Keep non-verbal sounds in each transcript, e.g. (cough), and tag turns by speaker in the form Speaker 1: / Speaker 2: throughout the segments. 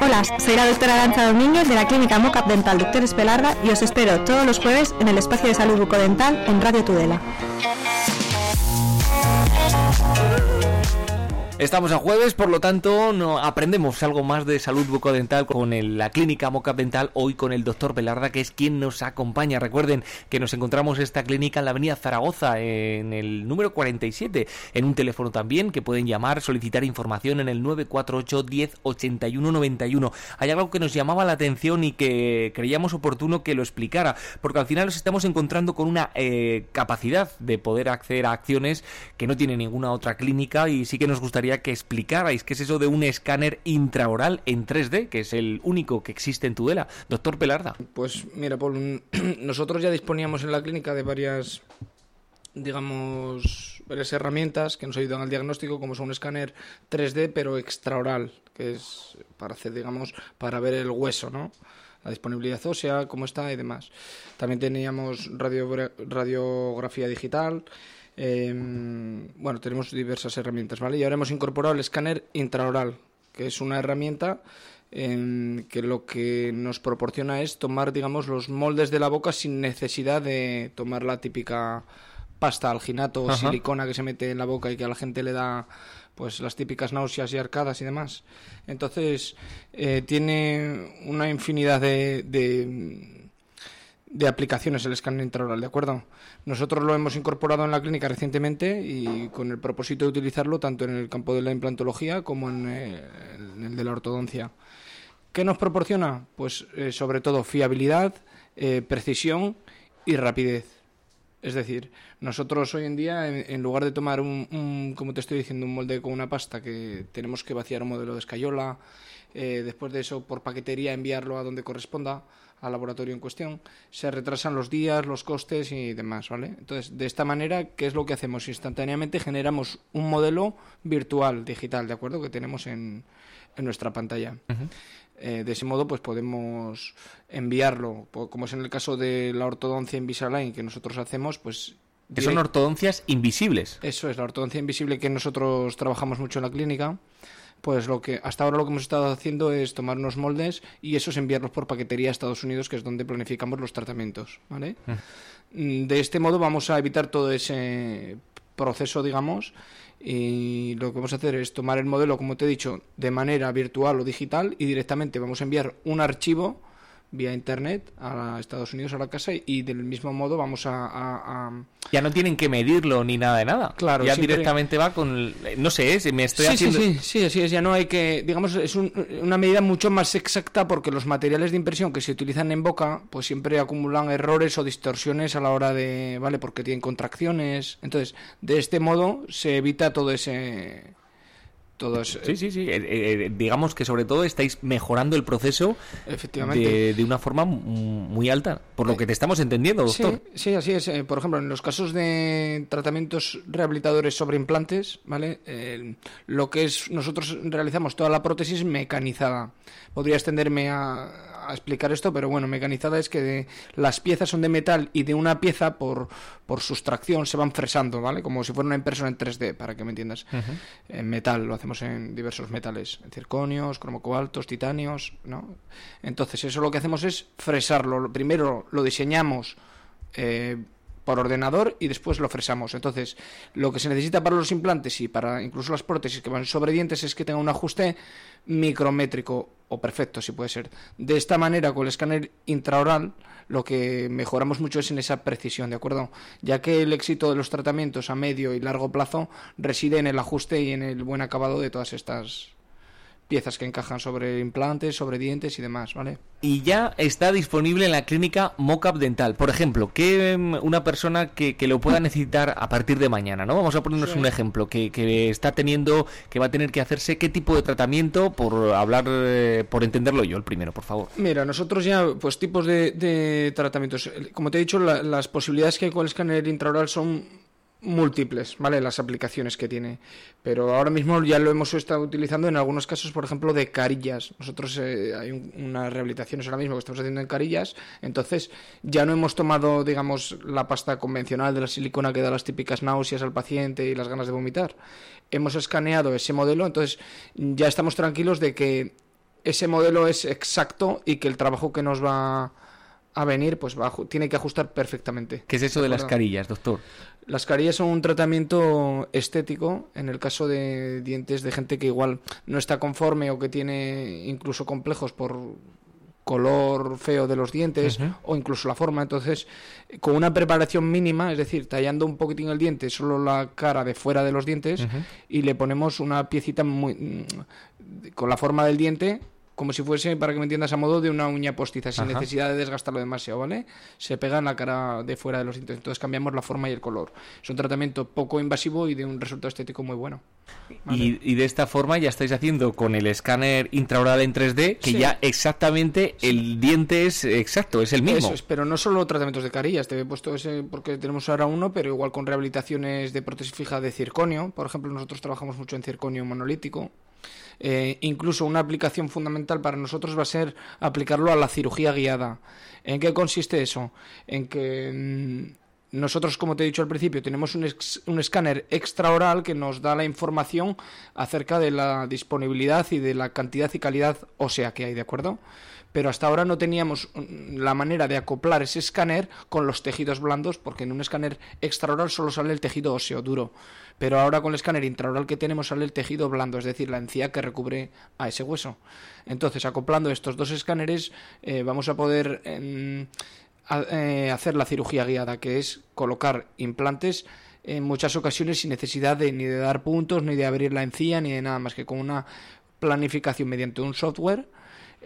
Speaker 1: Hola, soy la doctora Aranza Domínguez de la Clínica Mocap Dental Doctor Espelarga y os espero todos los jueves en el espacio de salud bucodental en Radio Tudela.
Speaker 2: Estamos a jueves, por lo tanto, no aprendemos algo más de salud bucodental con la clínica Mocap Dental, hoy con el doctor Velarda, que es quien nos acompaña. Recuerden que nos encontramos esta clínica en la avenida Zaragoza, en el número 47, en un teléfono también que pueden llamar, solicitar información en el 948 10 81 91. Hay algo que nos llamaba la atención y que creíamos oportuno que lo explicara, porque al final nos estamos encontrando con una eh, capacidad de poder acceder a acciones que no tiene ninguna otra clínica y sí que nos gustaría que explicarais qué es eso de un escáner intraoral en 3D, que es el único que existe en Tudela. Doctor Pelarda.
Speaker 3: Pues mira, Paul, (clears throat) nosotros ya disponíamos en la clínica de varias digamos, varias herramientas que nos ayudan al diagnóstico, como son un escáner 3D, pero extraoral, que es para hacer, digamos, para ver el hueso, ¿no? La disponibilidad ósea, cómo está y demás. También teníamos radiografía digital, Em, bueno, tenemos diversas herramientas, ¿vale? Y ahora hemos incorporado el escáner intraoral, que es una herramienta em, que lo que nos proporciona es tomar, digamos, los moldes de la boca sin necesidad de tomar la típica pasta alginato o silicona que se mete en la boca y que a la gente le da pues las típicas náuseas y arcadas y demás. Entonces, eh, tiene una infinidad de de aplicaciones el escáner intraoral, ¿de acuerdo? Nosotros lo hemos incorporado en la clínica recientemente y con el propósito de utilizarlo tanto en el campo de la implantología como en, eh, el de la ortodoncia. ¿Qué nos proporciona? Pues eh, sobre todo fiabilidad, eh, precisión y rapidez. Es decir, nosotros hoy en día, en, lugar de tomar un, como te estoy diciendo, un molde con una pasta que tenemos que vaciar un modelo de escayola, después de eso por paquetería enviarlo a donde corresponda, al laboratorio en cuestión, se retrasan los días, los costes y demás, ¿vale? Entonces, de esta manera, ¿qué es lo que hacemos? Instantáneamente generamos un modelo virtual, digital, ¿de acuerdo? Que tenemos en, en nuestra pantalla. Eh, de ese modo, pues podemos enviarlo, como es en el caso de la ortodoncia Invisalign que nosotros hacemos, pues
Speaker 2: que son ortodoncias invisibles.
Speaker 3: Eso es, la ortodoncia invisible que nosotros trabajamos mucho en la clínica pues lo que hasta ahora lo que hemos estado haciendo es tomar unos moldes y esos enviarlos por paquetería a Estados Unidos, que es donde planificamos los tratamientos, ¿vale? Mm. De este modo vamos a evitar todo ese proceso, digamos, y lo que vamos a hacer es tomar el modelo, como te he dicho, de manera virtual o digital y directamente vamos a enviar un archivo vía internet a Estados Unidos a la casa y del mismo modo vamos a,
Speaker 2: ya no tienen que medirlo ni nada de nada.
Speaker 3: Claro
Speaker 2: ya directamente va con no sé si me estoy haciendo
Speaker 3: sí, sí sí así es ya no hay que digamos es una medida mucho más exacta porque los materiales de impresión que se utilizan en boca pues siempre acumulan errores o distorsiones a la hora de vale porque tienen contracciones. Entonces de este modo se evita todo ese
Speaker 2: Sí, sí, sí. Eh, eh, digamos que sobre todo estáis mejorando el proceso
Speaker 3: Efectivamente.
Speaker 2: De, una forma muy alta, por lo que te estamos entendiendo, doctor.
Speaker 3: Sí, así es. Eh, por ejemplo, en los casos de tratamientos rehabilitadores sobre implantes, ¿vale? lo que es, nosotros realizamos toda la prótesis mecanizada. Podría extenderme a, a explicar esto, pero bueno, mecanizada es que las piezas son de metal y de una pieza por, por sustracción se van fresando, ¿vale? Como si fuera una impresora en 3D, para que me entiendas. En metal, lo hacemos en diversos metales, en circonios, cromocobaltos, titanios, ¿no? Entonces, eso lo que hacemos es fresarlo. Primero lo diseñamos eh, por ordenador y después lo fresamos. Entonces, lo que se necesita para los implantes y para incluso las prótesis que van sobre dientes es que tenga un ajuste micrométrico o perfecto, si puede ser. De esta manera, con el escáner intraoral, lo que mejoramos mucho es en esa precisión, ¿de acuerdo? Ya que el éxito de los tratamientos a medio y largo plazo reside en el ajuste y en el buen acabado de todas estas piezas que encajan sobre implantes, sobre dientes y demás, ¿vale?
Speaker 2: Y ya está disponible en la clínica Mockup Dental. Por ejemplo, que em, una persona que, lo pueda necesitar a partir de mañana, ¿no? Vamos a ponernos un ejemplo, que, que, está teniendo, que va a tener que hacerse qué tipo de tratamiento, por hablar, eh, por entenderlo yo el primero, por favor.
Speaker 3: Mira, nosotros ya, pues tipos de, tratamientos. Como te he dicho, las posibilidades que hay con el escáner intraoral son múltiples, ¿vale? Las aplicaciones que tiene. Pero ahora mismo ya lo hemos estado utilizando en algunos casos, por ejemplo, de carillas. Nosotros eh, hay unas rehabilitaciones ahora mismo que estamos haciendo en carillas, entonces ya no hemos tomado, digamos, la pasta convencional de la silicona que da las típicas náuseas al paciente y las ganas de vomitar. Hemos escaneado ese modelo, entonces ya estamos tranquilos de que ese modelo es exacto y que el trabajo que nos va a venir pues va, tiene que ajustar perfectamente.
Speaker 2: ¿Qué es eso de las carillas, doctor?
Speaker 3: Las carillas son un tratamiento estético en el caso de dientes de gente que igual no está conforme o que tiene incluso complejos por color feo de los dientes o incluso la forma. Entonces, con una preparación mínima, es decir, tallando un poquitín el diente, solo la cara de fuera de los dientes, y le ponemos una piecita muy, mm, con la forma del diente como si fuese, para que me entiendas, a modo de una uña postiza, sin necesidad de desgastarlo demasiado, ¿vale? Se pega en la cara de fuera de los dientes, entonces cambiamos la forma y el color. Es un tratamiento poco invasivo y de un resultado estético muy bueno.
Speaker 2: Y, de esta forma ya estáis haciendo con el escáner intraoral en 3D, que ya exactamente el diente es exacto, es el mismo. Eso es,
Speaker 3: pero no solo tratamientos de carillas, te he puesto ese porque tenemos ahora uno, pero igual con rehabilitaciones de prótesis fija de circonio. Por ejemplo, nosotros trabajamos mucho en circonio monolítico eh, incluso una aplicación fundamental para nosotros va a ser aplicarlo a la cirugía guiada. ¿En qué consiste eso? En que mm, nosotros, como te he dicho al principio, tenemos un, escáner extraoral que nos da la información acerca de la disponibilidad y de la cantidad y calidad ósea que hay, ¿de acuerdo? pero hasta ahora no teníamos mm, la manera de acoplar ese escáner con los tejidos blandos, porque en un escáner extraoral solo sale el tejido óseo duro, pero ahora con el escáner intraoral que tenemos sale el tejido blando, es decir, la encía que recubre a ese hueso. Entonces, acoplando estos dos escáneres, eh, vamos a poder eh, hacer la cirugía guiada, que es colocar implantes en muchas ocasiones sin necesidad de ni de dar puntos, ni de abrir la encía, ni de nada más que con una planificación mediante un software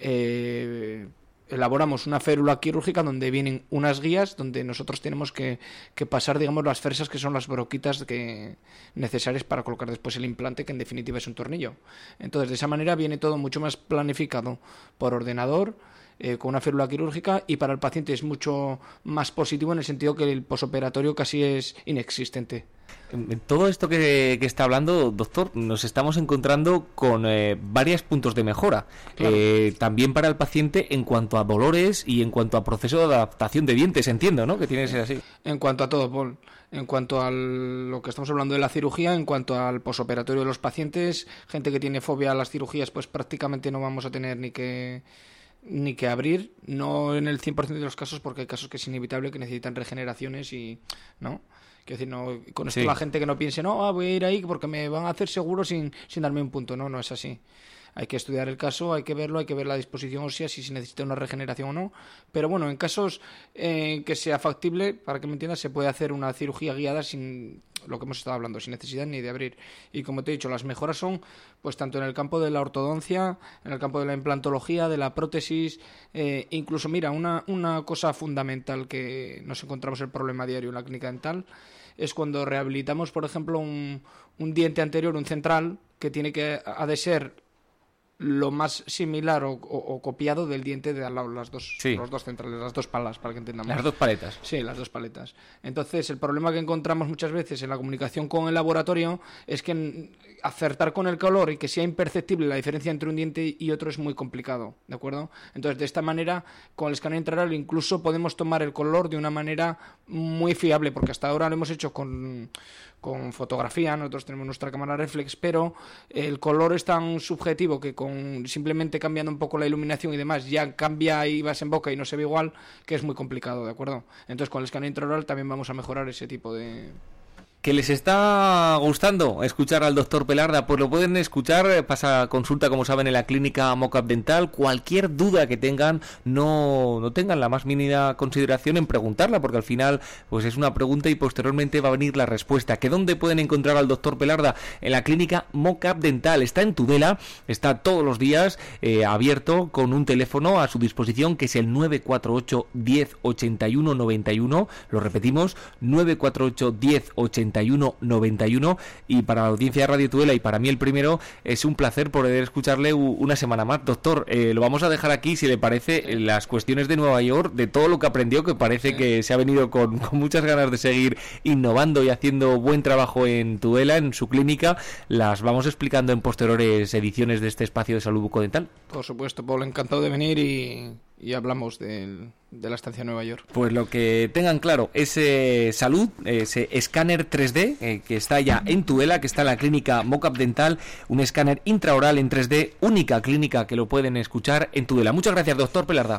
Speaker 3: eh, elaboramos una férula quirúrgica donde vienen unas guías donde nosotros tenemos que, pasar, digamos, las fresas que son las broquitas que, necesarias para colocar después el implante, que en definitiva es un tornillo. Entonces, de esa manera viene todo mucho más planificado por ordenador, eh, con una férula quirúrgica, y para el paciente es mucho más positivo en el sentido que el posoperatorio casi es inexistente.
Speaker 2: En todo esto que, está hablando, doctor, nos estamos encontrando con eh, varios puntos de mejora. Eh, también para el paciente en cuanto a dolores y en cuanto a proceso de adaptación de dientes, entiendo, ¿no? Que tiene que ser así.
Speaker 3: En cuanto a todo, Paul. En cuanto a lo que estamos hablando de la cirugía, en cuanto al posoperatorio de los pacientes, gente que tiene fobia a las cirugías, pues prácticamente no vamos a tener ni que ni que abrir, no en el 100% de los casos, porque hay casos que es inevitable que necesitan regeneraciones y, ¿no? Quiero decir, no, con esto la gente que no piense, no, ah, voy a ir ahí porque me van a hacer seguro sin, sin darme un punto. No, no es así. Hay que estudiar el caso, hay que verlo, hay que ver la disposición ósea, si se necesita una regeneración o no. Pero bueno, en casos eh, que sea factible, para que me entiendas, se puede hacer una cirugía guiada sin lo que hemos estado hablando, sin necesidad ni de abrir. Y como te he dicho, las mejoras son, pues tanto en el campo de la ortodoncia, en el campo de la implantología, de la prótesis, eh, incluso, mira, una, una cosa fundamental que nos encontramos el problema diario en la clínica dental es cuando rehabilitamos, por ejemplo, un, un diente anterior, un central, que tiene que ha de ser lo más similar o, copiado del diente de al lado, las dos, los dos centrales, las dos palas, para que entendamos.
Speaker 2: Las dos paletas.
Speaker 3: Sí, las dos paletas. Entonces, el problema que encontramos muchas veces en la comunicación con el laboratorio es que acertar con el color y que sea imperceptible la diferencia entre un diente y otro es muy complicado, ¿de acuerdo? Entonces, de esta manera, con el escáner intraoral incluso podemos tomar el color de una manera muy fiable, porque hasta ahora lo hemos hecho con con fotografía, nosotros tenemos nuestra cámara reflex, pero el color es tan subjetivo que con simplemente cambiando un poco la iluminación y demás ya cambia y vas en boca y no se ve igual, que es muy complicado, ¿de acuerdo? Entonces con el escáner intraoral también vamos a mejorar ese tipo de,
Speaker 2: que les está gustando escuchar al doctor Pelarda, pues lo pueden escuchar, eh, pasa consulta como saben en la clínica Mocap Dental, cualquier duda que tengan, no, no tengan la más mínima consideración en preguntarla, porque al final pues es una pregunta y posteriormente va a venir la respuesta. ¿Que dónde pueden encontrar al doctor Pelarda? En la clínica Mocap Dental, está en Tudela, está todos los días eh, abierto con un teléfono a su disposición que es el 948 10 81 91, lo repetimos, 948 10 81 91 y para la audiencia de Radio Tuela y para mí el primero es un placer poder escucharle una semana más. Doctor, eh, lo vamos a dejar aquí si le parece las cuestiones de Nueva York, de todo lo que aprendió, que parece que se ha venido con, (laughs) muchas ganas de seguir innovando y haciendo buen trabajo en Tuela, en su clínica, las vamos explicando en posteriores ediciones de este espacio de salud bucodental.
Speaker 3: Por supuesto, Paul, encantado de venir y y hablamos de, de, la estancia Nueva York.
Speaker 2: Pues lo que tengan claro, ese salud, ese escáner 3D eh, que está ya en Tuela, que está en la clínica Mocap Dental, un escáner intraoral en 3D, única clínica que lo pueden escuchar en Tuela. Muchas gracias, doctor Pelarda.